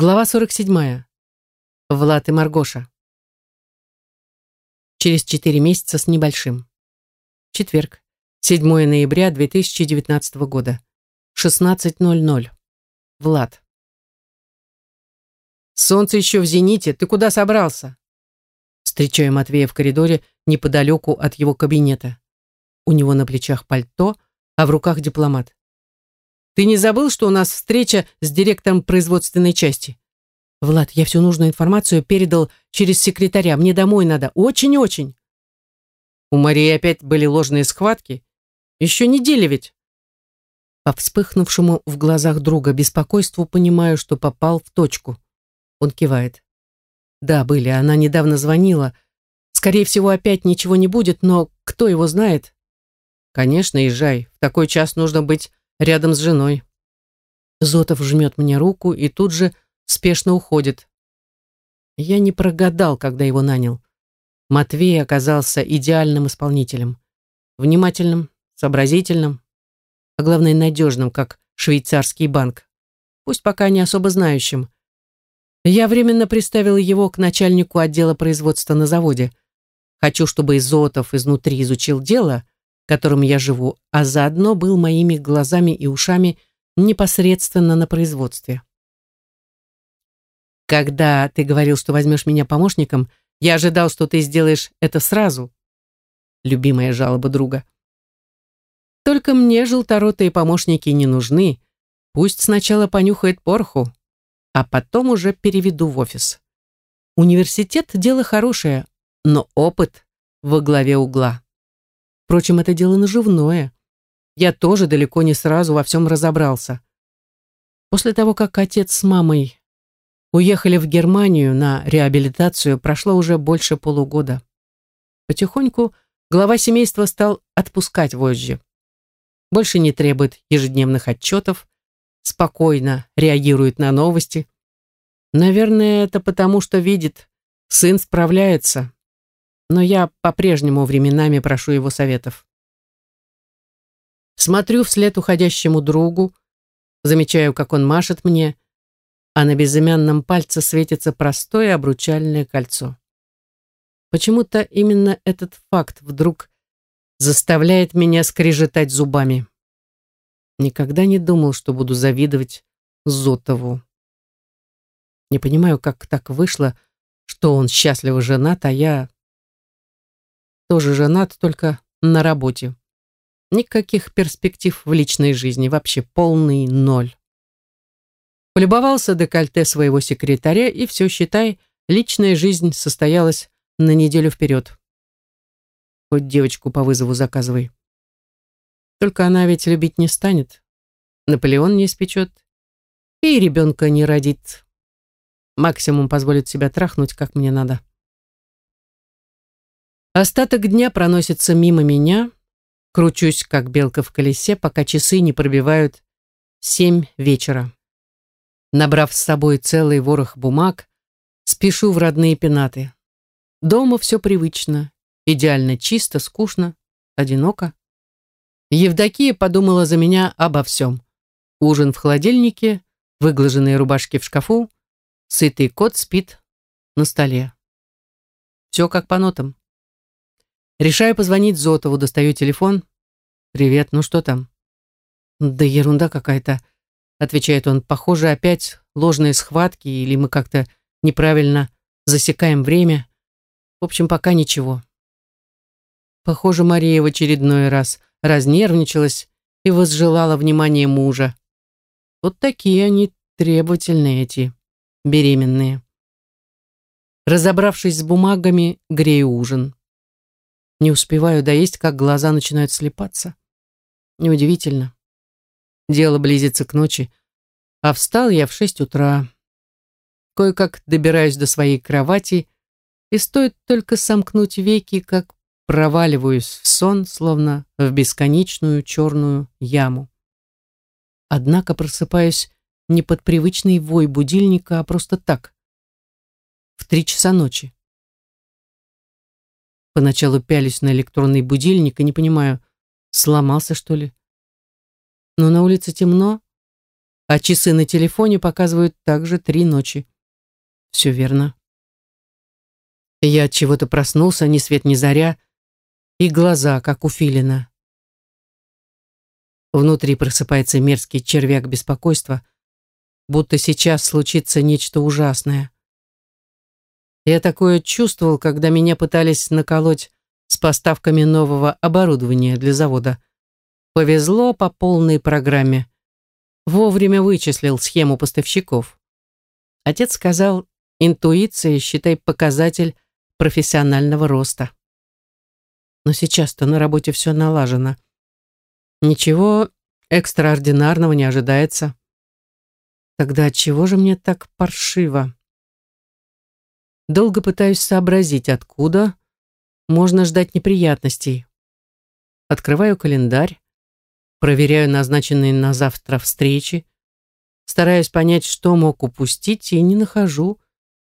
Глава 47. Влад и Маргоша. Через четыре месяца с небольшим. Четверг. 7 ноября 2019 года. 16.00. Влад. «Солнце еще в зените. Ты куда собрался?» Встречаю Матвея в коридоре неподалеку от его кабинета. У него на плечах пальто, а в руках дипломат. Ты не забыл, что у нас встреча с директором производственной части? Влад, я всю нужную информацию передал через секретаря. Мне домой надо. Очень-очень. У Марии опять были ложные схватки. Еще неделя ведь. По вспыхнувшему в глазах друга беспокойству понимаю, что попал в точку. Он кивает. Да, были. Она недавно звонила. Скорее всего, опять ничего не будет, но кто его знает? Конечно, езжай. В такой час нужно быть рядом с женой. Зотов жмет мне руку и тут же спешно уходит. Я не прогадал, когда его нанял. Матвей оказался идеальным исполнителем. Внимательным, сообразительным, а главное надежным, как швейцарский банк. Пусть пока не особо знающим. Я временно приставил его к начальнику отдела производства на заводе. Хочу, чтобы Изотов изнутри изучил дело, которым я живу, а заодно был моими глазами и ушами непосредственно на производстве. Когда ты говорил, что возьмешь меня помощником, я ожидал, что ты сделаешь это сразу. Любимая жалоба друга. Только мне желторотые помощники не нужны. Пусть сначала понюхает порху, а потом уже переведу в офис. Университет – дело хорошее, но опыт во главе угла. Впрочем, это дело наживное. Я тоже далеко не сразу во всем разобрался. После того, как отец с мамой уехали в Германию на реабилитацию, прошло уже больше полугода. Потихоньку глава семейства стал отпускать вожжи. Больше не требует ежедневных отчетов, спокойно реагирует на новости. Наверное, это потому, что видит, сын справляется, но я по-прежнему временами прошу его советов. Смотрю вслед уходящему другу, замечаю, как он машет мне, а на безымянном пальце светится простое обручальное кольцо. Почему-то именно этот факт вдруг заставляет меня скрежетать зубами. Никогда не думал, что буду завидовать Зотову. Не понимаю, как так вышло, что он счастливо женат, а я тоже женат, только на работе. Никаких перспектив в личной жизни, вообще полный ноль. Полюбовался декольте своего секретаря, и все, считай, личная жизнь состоялась на неделю вперед. Хоть девочку по вызову заказывай. Только она ведь любить не станет. Наполеон не испечет. И ребенка не родит. Максимум позволит себя трахнуть, как мне надо. Остаток дня проносится мимо меня, кручусь, как белка в колесе, пока часы не пробивают семь вечера. Набрав с собой целый ворох бумаг, спешу в родные пенаты. Дома все привычно, идеально чисто, скучно, одиноко. Евдокия подумала за меня обо всем. Ужин в холодильнике, выглаженные рубашки в шкафу, сытый кот спит на столе. Все как по нотам. Решаю позвонить Зотову, достаю телефон. «Привет, ну что там?» «Да ерунда какая-то», — отвечает он. «Похоже, опять ложные схватки, или мы как-то неправильно засекаем время. В общем, пока ничего». Похоже, Мария в очередной раз разнервничалась и возжелала внимания мужа. Вот такие они требовательные эти, беременные. Разобравшись с бумагами, грею ужин. Не успеваю доесть, как глаза начинают слепаться. Неудивительно. Дело близится к ночи, а встал я в шесть утра. Кое-как добираюсь до своей кровати, и стоит только сомкнуть веки, как проваливаюсь в сон, словно в бесконечную черную яму. Однако просыпаюсь не под привычный вой будильника, а просто так, в три часа ночи. Поначалу пялись на электронный будильник и не понимаю, сломался, что ли. Но на улице темно, а часы на телефоне показывают также три ночи. Все верно. Я от чего-то проснулся, ни свет ни заря, и глаза, как у филина. Внутри просыпается мерзкий червяк беспокойства, будто сейчас случится нечто ужасное. Я такое чувствовал, когда меня пытались наколоть с поставками нового оборудования для завода. Повезло по полной программе. Вовремя вычислил схему поставщиков. Отец сказал, интуиция, считай, показатель профессионального роста. Но сейчас-то на работе все налажено. Ничего экстраординарного не ожидается. Тогда чего же мне так паршиво? Долго пытаюсь сообразить, откуда можно ждать неприятностей. Открываю календарь, проверяю назначенные на завтра встречи, стараюсь понять, что мог упустить, и не нахожу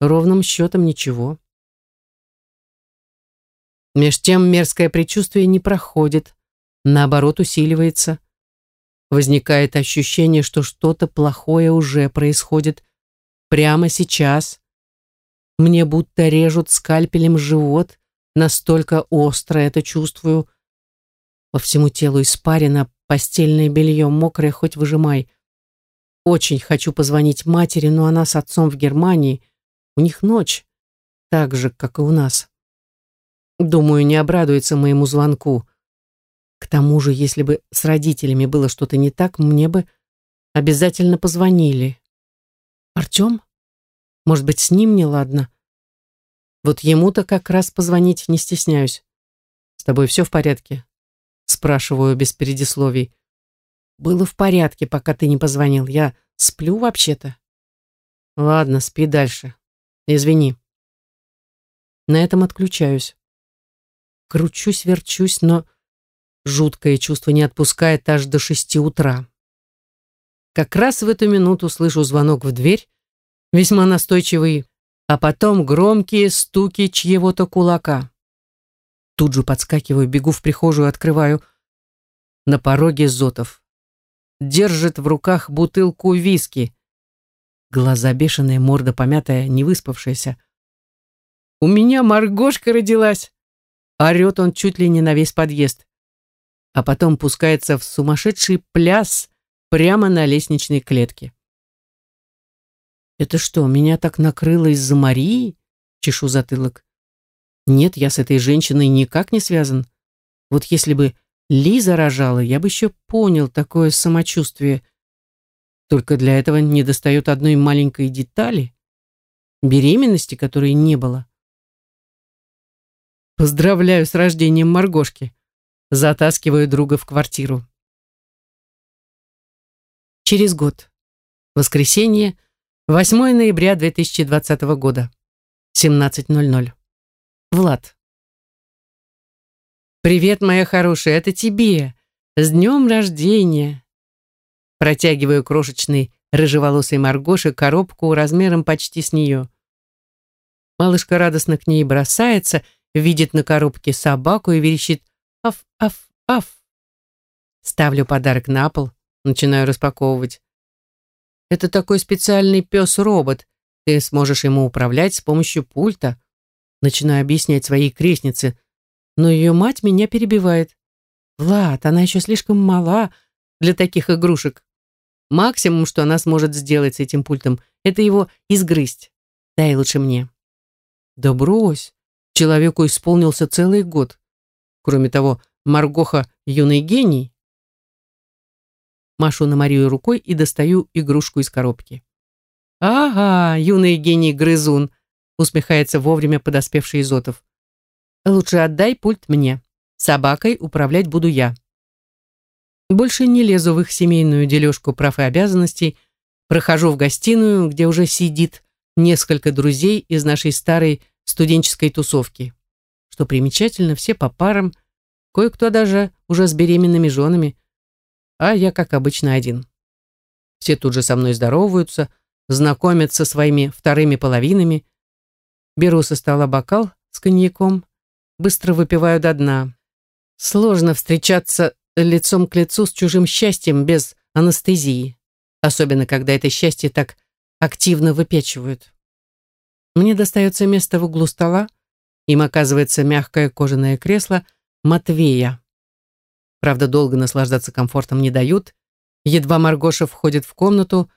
ровным счетом ничего. Меж тем мерзкое предчувствие не проходит, наоборот усиливается. Возникает ощущение, что что-то плохое уже происходит прямо сейчас. Мне будто режут скальпелем живот, настолько остро это чувствую. По всему телу испарено, постельное белье мокрое, хоть выжимай. Очень хочу позвонить матери, но она с отцом в Германии. У них ночь, так же, как и у нас. Думаю, не обрадуется моему звонку. К тому же, если бы с родителями было что-то не так, мне бы обязательно позвонили. Артем? Может быть, с ним не ладно? Вот ему-то как раз позвонить не стесняюсь. С тобой все в порядке? Спрашиваю без предисловий. Было в порядке, пока ты не позвонил. Я сплю вообще-то. Ладно, спи дальше. Извини. На этом отключаюсь. Кручусь, верчусь, но Жуткое чувство не отпускает аж до шести утра. Как раз в эту минуту слышу звонок в дверь, весьма настойчивый, а потом громкие стуки чьего-то кулака. Тут же подскакиваю, бегу в прихожую, открываю. На пороге Зотов. Держит в руках бутылку виски. Глаза бешеные, морда помятая, не выспавшаяся. «У меня Маргошка родилась!» Орет он чуть ли не на весь подъезд а потом пускается в сумасшедший пляс прямо на лестничной клетке. «Это что, меня так накрыло из-за Марии?» — чешу затылок. «Нет, я с этой женщиной никак не связан. Вот если бы Лиза рожала, я бы еще понял такое самочувствие. Только для этого недостает одной маленькой детали — беременности, которой не было. Поздравляю с рождением Маргошки затаскиваю друга в квартиру. Через год. Воскресенье, 8 ноября 2020 года. 17.00. Влад. «Привет, моя хорошая, это тебе! С днем рождения!» Протягиваю крошечный рыжеволосой Маргоше коробку размером почти с нее. Малышка радостно к ней бросается, видит на коробке собаку и верещит Аф, аф, аф. Ставлю подарок на пол, начинаю распаковывать. Это такой специальный пес-робот. Ты сможешь ему управлять с помощью пульта. Начинаю объяснять своей крестнице, но ее мать меня перебивает. Влад, она еще слишком мала для таких игрушек. Максимум, что она сможет сделать с этим пультом, это его изгрызть. Дай лучше мне. Да брось, человеку исполнился целый год. Кроме того, Маргоха — юный гений. Машу на Марию рукой и достаю игрушку из коробки. «Ага, юный гений-грызун», — усмехается вовремя подоспевший Изотов. «Лучше отдай пульт мне. Собакой управлять буду я». Больше не лезу в их семейную дележку прав и обязанностей, прохожу в гостиную, где уже сидит несколько друзей из нашей старой студенческой тусовки. Что примечательно, все по парам, кое-кто даже уже с беременными женами, а я, как обычно, один. Все тут же со мной здороваются, знакомят со своими вторыми половинами. Беру со стола бокал с коньяком, быстро выпиваю до дна. Сложно встречаться лицом к лицу с чужим счастьем без анестезии. особенно когда это счастье так активно выпечивают. Мне достается место в углу стола, им оказывается мягкое кожаное кресло Матвея. Правда, долго наслаждаться комфортом не дают. Едва Маргоша входит в комнату,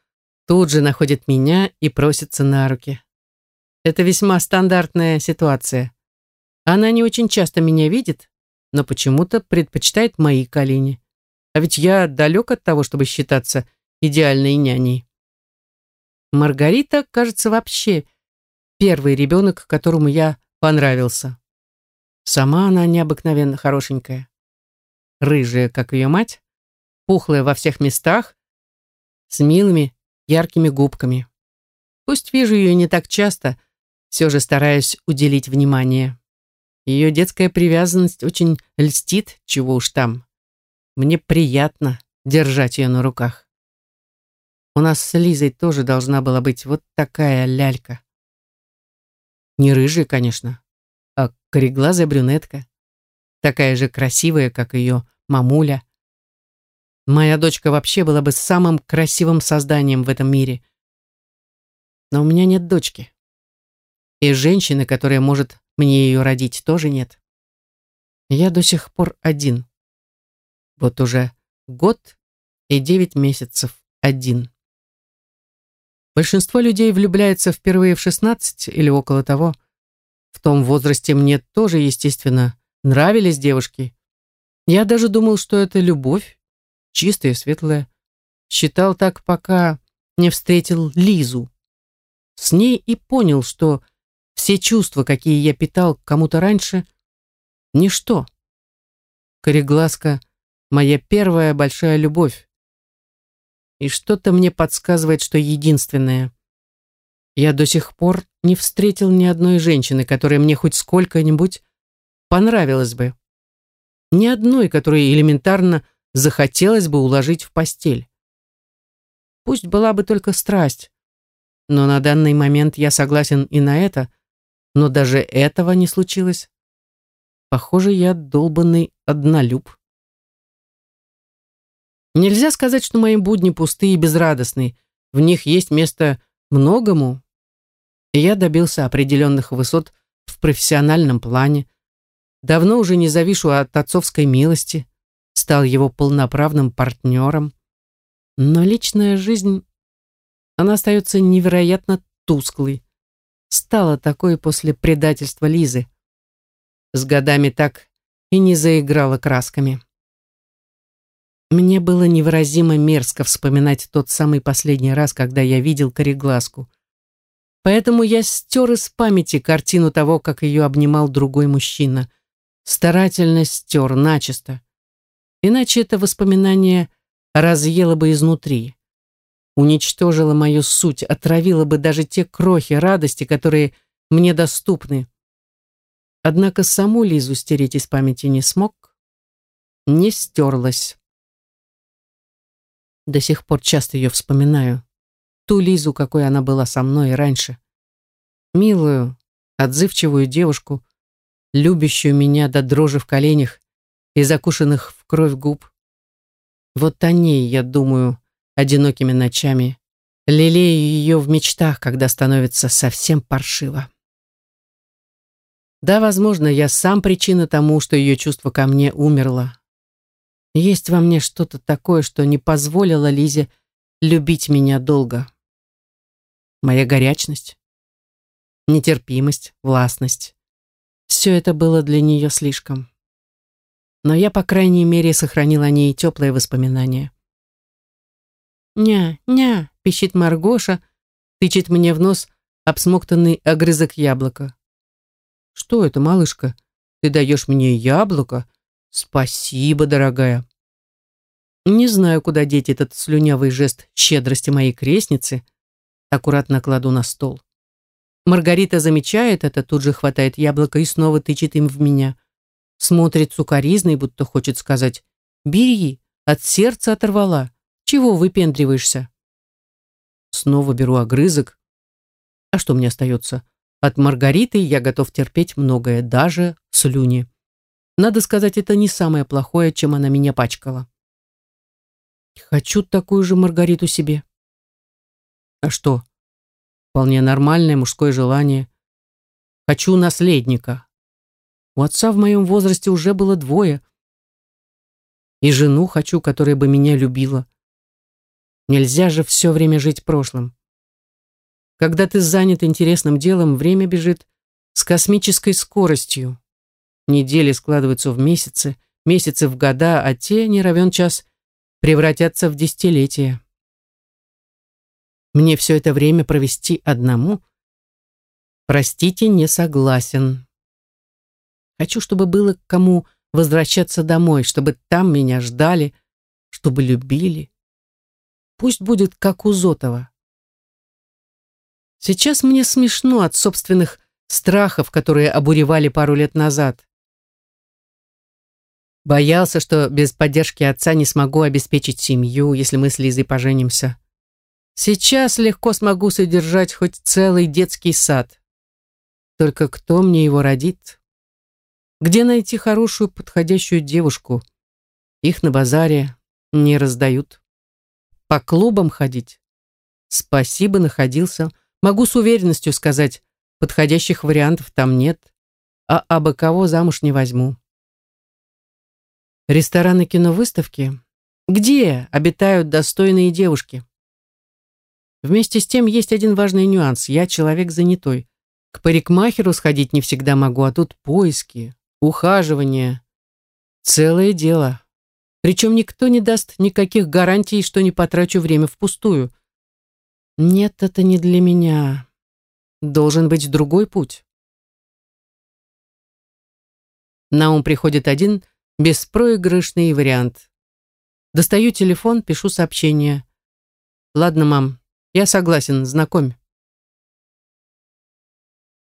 тут же находит меня и просится на руки. Это весьма стандартная ситуация. Она не очень часто меня видит, но почему-то предпочитает мои колени. А ведь я далек от того, чтобы считаться идеальной няней. Маргарита, кажется, вообще первый ребенок, которому я понравился. Сама она необыкновенно хорошенькая. Рыжая, как ее мать, пухлая во всех местах, с милыми, яркими губками. Пусть вижу ее не так часто, все же стараюсь уделить внимание. Ее детская привязанность очень льстит, чего уж там. Мне приятно держать ее на руках. У нас с Лизой тоже должна была быть вот такая лялька. Не рыжая, конечно, а кореглазая брюнетка. Такая же красивая, как ее мамуля. Моя дочка вообще была бы самым красивым созданием в этом мире. Но у меня нет дочки. И женщины, которая может мне ее родить, тоже нет. Я до сих пор один. Вот уже год и девять месяцев один. Большинство людей влюбляется впервые в 16 или около того. В том возрасте мне тоже, естественно, нравились девушки. Я даже думал, что это любовь, чистая светлая. Считал так, пока не встретил Лизу. С ней и понял, что все чувства, какие я питал кому-то раньше, ничто. Кореглазка — моя первая большая любовь. И что-то мне подсказывает, что единственное. Я до сих пор не встретил ни одной женщины, которая мне хоть сколько-нибудь понравилась бы. Ни одной, которой элементарно захотелось бы уложить в постель. Пусть была бы только страсть, но на данный момент я согласен и на это, но даже этого не случилось. Похоже, я долбанный однолюб. Нельзя сказать, что мои будни пустые и безрадостные. В них есть место многому. И я добился определенных высот в профессиональном плане. Давно уже не завишу от отцовской милости. Стал его полноправным партнером. Но личная жизнь, она остается невероятно тусклой стала такой после предательства Лизы. С годами так и не заиграла красками. Мне было невыразимо мерзко вспоминать тот самый последний раз, когда я видел кореглазку. Поэтому я стер из памяти картину того, как ее обнимал другой мужчина. Старательно стер, начисто. Иначе это воспоминание разъело бы изнутри уничтожила мою суть, отравила бы даже те крохи радости, которые мне доступны. Однако саму Лизу стереть из памяти не смог, не стерлась. До сих пор часто ее вспоминаю. Ту Лизу, какой она была со мной раньше. Милую, отзывчивую девушку, любящую меня до дрожи в коленях и закушенных в кровь губ. Вот о ней я думаю, одинокими ночами, лелею ее в мечтах, когда становится совсем паршиво. Да, возможно, я сам причина тому, что ее чувство ко мне умерло. Есть во мне что-то такое, что не позволило Лизе любить меня долго. Моя горячность, нетерпимость, властность. Все это было для нее слишком. Но я, по крайней мере, сохранил о ней теплые воспоминания. «Ня, ня!» — пищит Маргоша, тычет мне в нос обсмоктанный огрызок яблока. «Что это, малышка? Ты даешь мне яблоко? Спасибо, дорогая!» Не знаю, куда деть этот слюнявый жест щедрости моей крестницы. Аккуратно кладу на стол. Маргарита замечает это, тут же хватает яблоко и снова тычет им в меня. Смотрит сукоризной, будто хочет сказать «Бери, от сердца оторвала». Чего выпендриваешься? Снова беру огрызок. А что мне остается? От Маргариты я готов терпеть многое, даже слюни. Надо сказать, это не самое плохое, чем она меня пачкала. Хочу такую же Маргариту себе. А что? Вполне нормальное мужское желание. Хочу наследника. У отца в моем возрасте уже было двое. И жену хочу, которая бы меня любила. Нельзя же все время жить прошлым. Когда ты занят интересным делом, время бежит с космической скоростью. Недели складываются в месяцы, месяцы в года, а те, не равен час, превратятся в десятилетия. Мне все это время провести одному? Простите, не согласен. Хочу, чтобы было к кому возвращаться домой, чтобы там меня ждали, чтобы любили. Пусть будет как у Зотова. Сейчас мне смешно от собственных страхов, которые обуревали пару лет назад. Боялся, что без поддержки отца не смогу обеспечить семью, если мы с Лизой поженимся. Сейчас легко смогу содержать хоть целый детский сад. Только кто мне его родит? Где найти хорошую подходящую девушку? Их на базаре не раздают. По клубам ходить? Спасибо, находился. Могу с уверенностью сказать, подходящих вариантов там нет, а абы кого замуж не возьму. Рестораны киновыставки? Где обитают достойные девушки? Вместе с тем есть один важный нюанс. Я человек занятой. К парикмахеру сходить не всегда могу, а тут поиски, ухаживание. Целое дело. Причем никто не даст никаких гарантий, что не потрачу время впустую. Нет, это не для меня. Должен быть другой путь. На ум приходит один беспроигрышный вариант. Достаю телефон, пишу сообщение. «Ладно, мам, я согласен, знакомь».